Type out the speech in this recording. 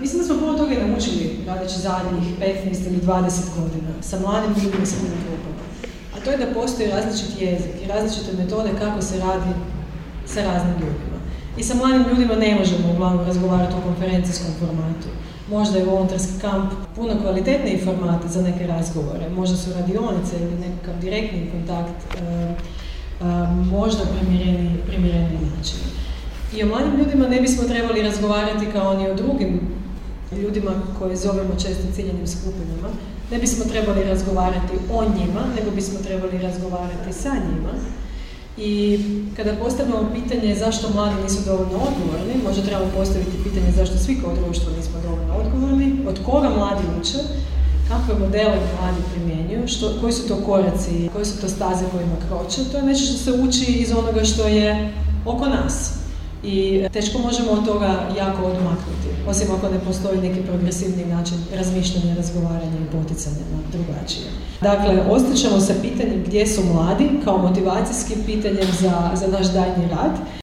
Mislim da smo puno toga i naučili radeći zadnjih 15 ili 20 godina sa mladim ljudima sa grupama. A to je da postoji različit jezik i različite metode kako se radi sa raznim ljudima. I sa mladim ljudima ne možemo uglavnom razgovarati o konferencijskom formatu. Možda je volonterski kamp puno kvalitetniji format za neke razgovore. Možda su radionice ili nekakav direktni kontakt e, e, možda primjereni, primjereni način. I o mladim ljudima ne bismo trebali razgovarati kao ni o drugim ljudima koje zovemo često ciljenim skupinama. Ne bismo trebali razgovarati o njima, nego bismo trebali razgovarati sa njima. I kada postavljamo pitanje zašto mladi nisu dovoljno odgovorni, možda trebamo postaviti pitanje zašto svi kao društvo nismo dovoljno odgovorni, od koga mladi uče, kakve modele mladi primjenjuju, što, koji su to koraci, koje su to staze kojima kroče. To je nešto što se uči iz onoga što je oko nas i teško možemo od toga jako odmaknuti, osim ako ne postoji neki progresivni način razmišljanja, razgovaranja i poticanja na drugačije. Dakle, ostaćemo sa pitanjem gdje su mladi kao motivacijskim pitanjem za, za naš daljnji rad